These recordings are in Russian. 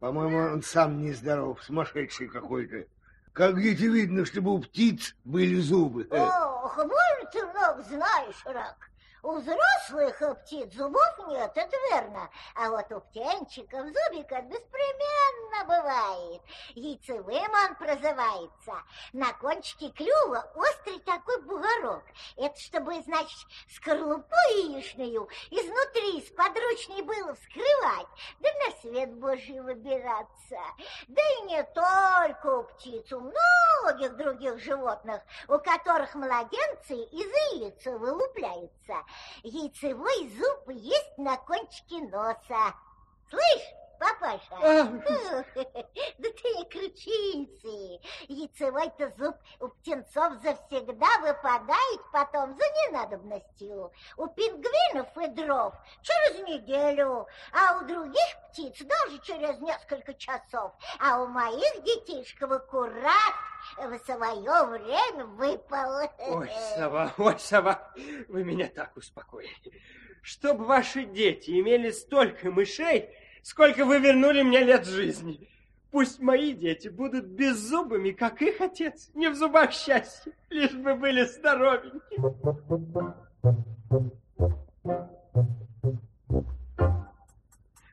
По-моему, он сам нездоров, сумасшедший какой-то. Как где-то видно, чтобы у птиц были зубы. Ох, больно ты много знаешь, Рак. У взрослых птиц зубов нет, это верно. А вот у птенчиков зубика беспременно бывает. Яйцевым он прозывается. На кончике клюва острый такой бугорок. Это чтобы, значит, скорлупу яичную изнутри сподручней было вскрывать, да на свет Божий выбираться. Да и не только у птиц, у многих других животных, у которых младенцы из яйца вылупляются яйцевой зуб есть на кончике носа. Слышь, папаша? А... Да ты не кричинцы. Яйцевой-то зуб у птенцов завсегда выпадает потом за ненадобностью. У пингвинов и дров через неделю, а у других птиц даже через несколько часов. А у моих детишков аккурат в свое время выпал. Ой, сова, ой, сова, вы меня так успокоили. Чтобы ваши дети имели столько мышей, сколько вы вернули мне лет жизни. Пусть мои дети будут беззубыми, как их отец, не в зубах счастья, лишь бы были здоровенькие.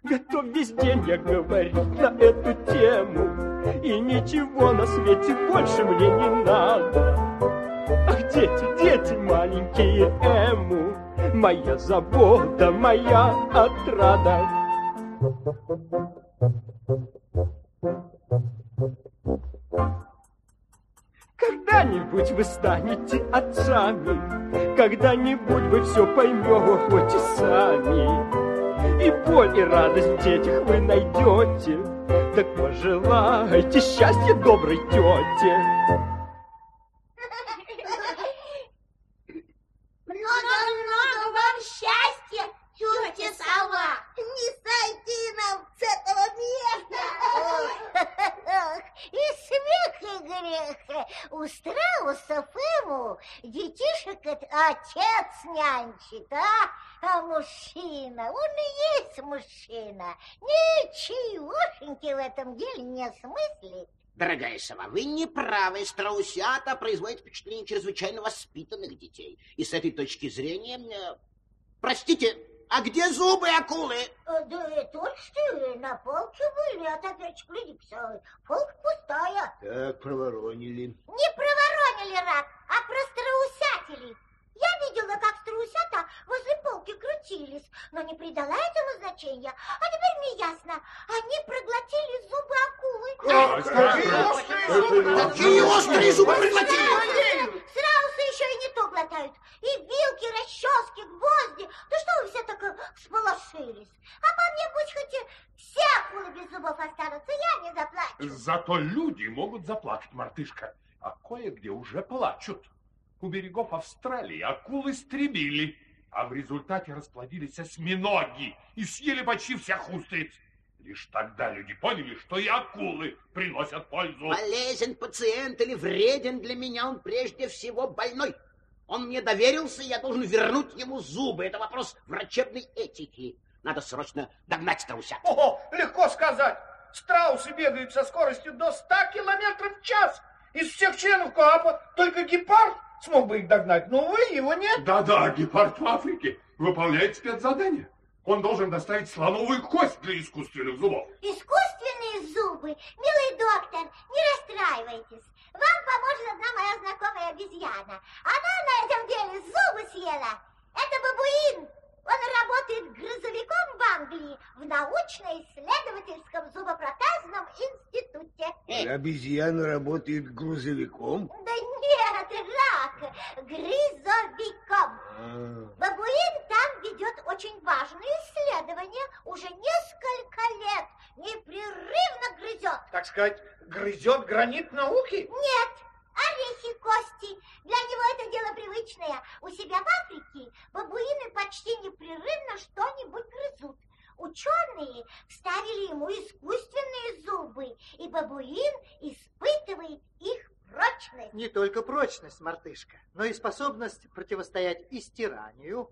Готов весь день я говорить на эту тему. И ничего на свете больше мне не надо. Ах, дети, дети маленькие Эму Моя забота, моя отрада. Когда-нибудь вы станете отцами Когда-нибудь вы все поймете сами. И боль, и радость в детях вы найдете Так пожелайте счастья доброй тете. Много-много вам счастья, тетя сова. Не сойти нам с этого места. И смех, и грех. У страусов ему детишек отец нянчит, а? А мужчина, он и есть мужчина. Ничегошеньки в этом деле не смыслит. Дорогая сова, вы не правы. Страусята производят впечатление чрезвычайно воспитанных детей. И с этой точки зрения... Э, простите, а где зубы акулы? Э, да только что на полке были, а опять гляди, полка пустая. Так, проворонили. Не проворонили, рак, а простраусятели. Видела, как страусята возле полки крутились, но не придала этому значения. А теперь мне ясно, они проглотили зубы акулы. Какие острые зубы проглотили? Страусы еще и не то глотают. И вилки, расчески, гвозди. Да что вы все так всполошились? А по мне пусть хоть все акулы без зубов останутся, я не заплачу. Зато люди могут заплакать, мартышка, а кое-где уже плачут. У берегов Австралии акулы истребили, а в результате расплодились осьминоги и съели почти всех устриц. Лишь тогда люди поняли, что и акулы приносят пользу. Полезен пациент или вреден для меня, он прежде всего больной. Он мне доверился, я должен вернуть ему зубы. Это вопрос врачебной этики. Надо срочно догнать страуся. О, легко сказать. Страусы бегают со скоростью до 100 километров в час. Из всех членов КОАПа только гепард смог бы их догнать, но, увы, его нет. Да-да, гепард в Африке выполняет спецзадание. Он должен доставить слоновую кость для искусственных зубов. Искусственные зубы? Милый доктор, не расстраивайтесь. Вам поможет одна моя знакомая обезьяна. Она на этом деле зубы съела. Это бабуин. Он работает грузовиком в Англии в научно-исследовательском зубопротезном институте. Обезьяна работает грузовиком? Да нет, рак, грызовиком. А. Бабуин там ведет очень важные исследования, уже несколько лет непрерывно грызет. Так сказать, грызет гранит науки? Нет, орехи, кости. Для него это дело привычное. У себя в Африке бабуины почти непрерывно что-нибудь грызут. Ученые вставили ему искусственные зубы, и бабуин испытывает их прочность. Не только прочность, мартышка, но и способность противостоять и стиранию,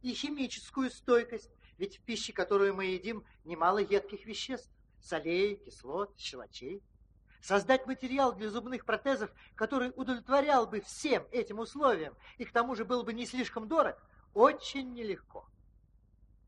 и химическую стойкость, ведь в пище, которую мы едим, немало едких веществ. Солей, кислот, щелочей. Создать материал для зубных протезов, который удовлетворял бы всем этим условиям и к тому же был бы не слишком дорог, очень нелегко.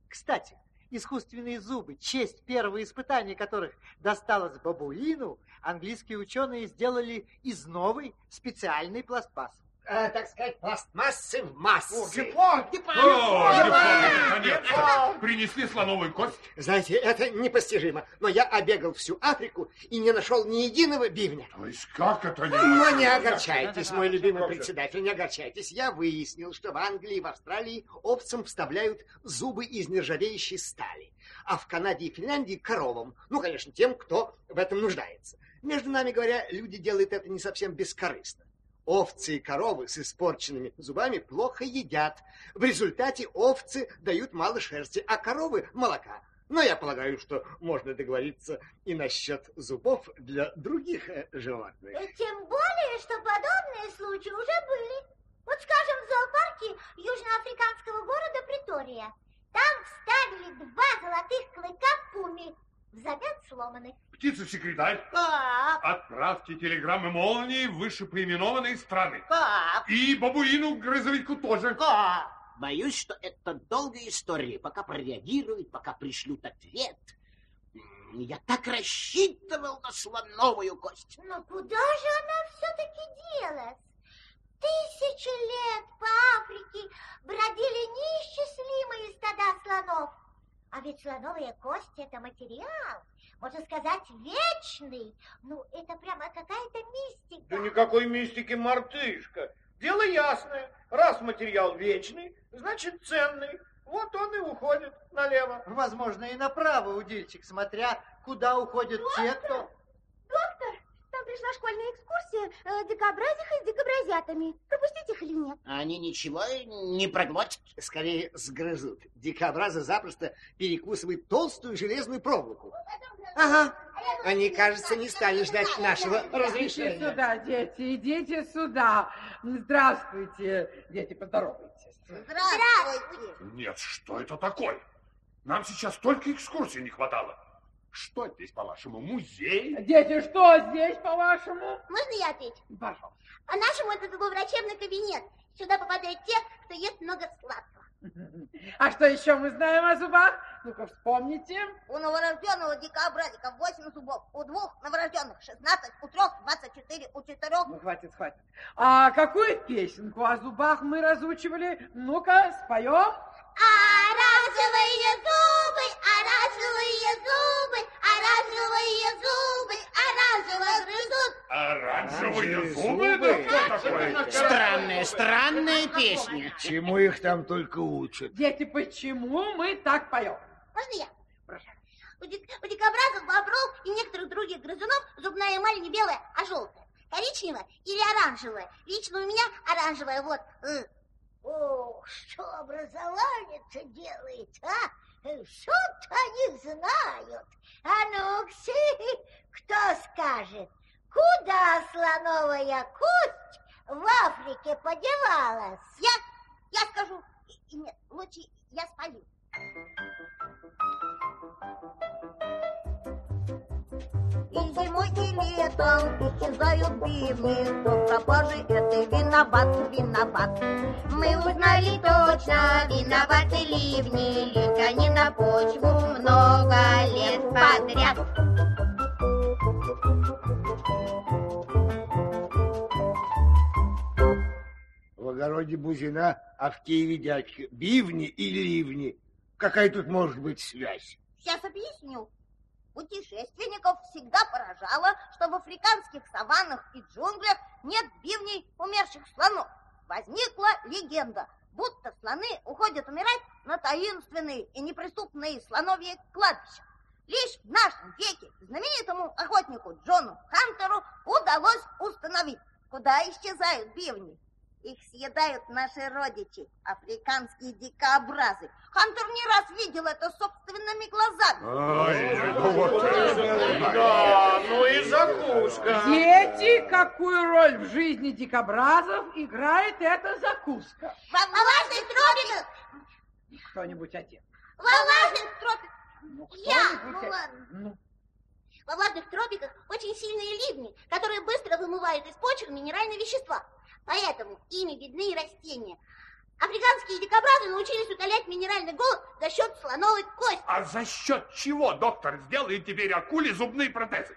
Кстати, искусственные зубы, честь первого испытания которых досталось бабуину, английские ученые сделали из новой специальной пластмассы. Э, так сказать, пластмассы в массы. Гепард! О, Гепард! Гепард, наконец-то! Принесли слоновую кость? Знаете, это непостижимо, но я обегал всю Африку и не нашел ни единого бивня. То есть как это не... Но не огорчайтесь, мой любимый председатель, не огорчайтесь. Я выяснил, что в Англии и в Австралии овцам вставляют зубы из нержавеющей стали, а в Канаде и Финляндии коровам. Ну, конечно, тем, кто в этом нуждается. Между нами говоря, люди делают это не совсем бескорыстно. Овцы и коровы с испорченными зубами плохо едят. В результате овцы дают мало шерсти, а коровы – молока. Но я полагаю, что можно договориться и насчет зубов для других э, животных. И Тем более, что подобные случаи уже были. Вот, скажем, в зоопарке южноафриканского города Притория. Там вставили два золотых клыка пуми, взамен сломанных. Птица-секретарь, Пап, отправьте телеграммы молнии в вышепоименованные страны. пап, И бабуину-грызовику тоже. пап. Боюсь, что это долгая история. Пока прореагируют, пока пришлют ответ. Я так рассчитывал на слоновую кость. Но куда же она все-таки делась? Тысячи лет по Африке бродили неисчислимые стада слонов. А ведь слоновая кость – это материал, можно сказать, вечный. Ну, это прямо какая-то мистика. Да никакой мистики, мартышка. Дело ясное. Раз материал вечный, значит ценный. Вот он и уходит налево. Возможно, и направо, удильчик, смотря куда уходят те, кто... Доктор, пришла школьная экскурсия э, дикобразиха с дикобразятами. Пропустить их или нет? Они ничего не проглотят. Скорее сгрызут. Дикобразы запросто перекусывают толстую железную проволоку. Ага. Они, кажется, не стали ждать нашего Идите разрешения. сюда, дети, идите сюда. Здравствуйте, дети, поздоровайтесь. Здравствуйте. Нет, что это такое? Нам сейчас только экскурсии не хватало. Что здесь, по-вашему, музей? Дети, что здесь, по-вашему? Можно я отвечу? Пожалуйста. По-нашему, это был врачебный кабинет. Сюда попадают те, кто ест много сладкого. А что еще мы знаем о зубах? Ну-ка, вспомните. У новорожденного дикобразика 8 зубов, у двух новорожденных 16, у трех 24, у четырех... Ну, хватит, хватит. А какую песенку о зубах мы разучивали? Ну-ка, споем. Оранжевые зубы, оранжевые зубы, зубы? Странная, странная песня. Чему их там только учат? Дети, почему мы так поем? Можно я? Прошу. У, дик- у дикобразов, бобров и некоторых других грызунов зубная эмаль не белая, а желтая. Коричневая или оранжевая. Лично у меня оранжевая, вот. э. О, что образование-то делает, а? Что-то они знают. А ну, кто скажет, куда слоновая кость в Африке подевалась? Я, я скажу, нет, лучше я спалю. И зимой, и летом исчезают бивни, кто в пропаже этой виноват, виноват. Мы узнали точно, виноваты ливни, льют они на почву много лет подряд. Огороде Бузина, а в Киеве дядька. Бивни и ливни. Какая тут может быть связь? Сейчас объясню. Путешественников всегда поражало, что в африканских саваннах и джунглях нет бивней умерших слонов. Возникла легенда, будто слоны уходят умирать на таинственные и неприступные слоновьи кладбища. Лишь в нашем веке знаменитому охотнику Джону Хантеру удалось установить, куда исчезают бивни. Их съедают наши родичи, африканские дикобразы. Хантер не раз видел это собственными глазами. Ай, ну вот это. Да, ну и закуска. Дети, какую роль в жизни дикобразов играет эта закуска? Во влажных тропиках, Кто-нибудь один. во влажных тропиках. Ну, Я, ну ладно. Ну, Во влажных тропиках очень сильные ливни, которые быстро вымывают из почек минеральные вещества. Поэтому ими бедны и растения. Африканские дикобразы научились утолять минеральный голод за счет слоновой кости. А за счет чего доктор сделает теперь акуле зубные протезы?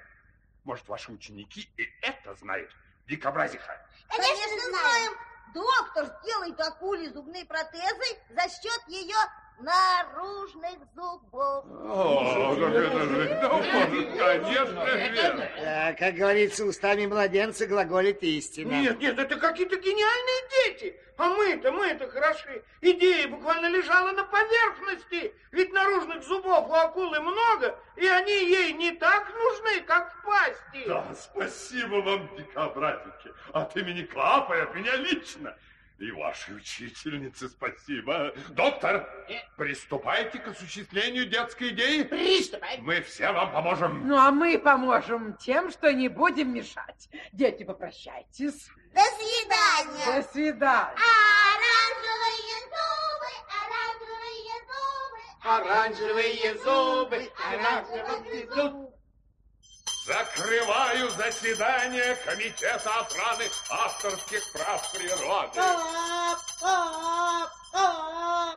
Может, ваши ученики и это знают? Дикобразиха. Конечно, Конечно, знаем. знаем. Доктор сделает акуле зубные протезы за счет ее наружных зубов. О, как это же, ну, может, конечно, верно. Да, как говорится, устами младенца глаголит истина. Нет, нет, это какие-то гениальные дети. А мы-то, мы-то хороши. Идея буквально лежала на поверхности. Ведь наружных зубов у акулы много, и они ей не так нужны, как в пасти. Да, спасибо вам, дикобразики. От имени Клапа и от меня лично. И вашей учительнице спасибо. Доктор, приступайте к осуществлению детской идеи. Приступай. Мы все вам поможем. Ну, а мы поможем тем, что не будем мешать. Дети, попрощайтесь. До свидания. До свидания. Оранжевые зубы, Оранжевые зубы, оранжевые зубы. Закрываю заседание Комитета охраны авторских прав природы.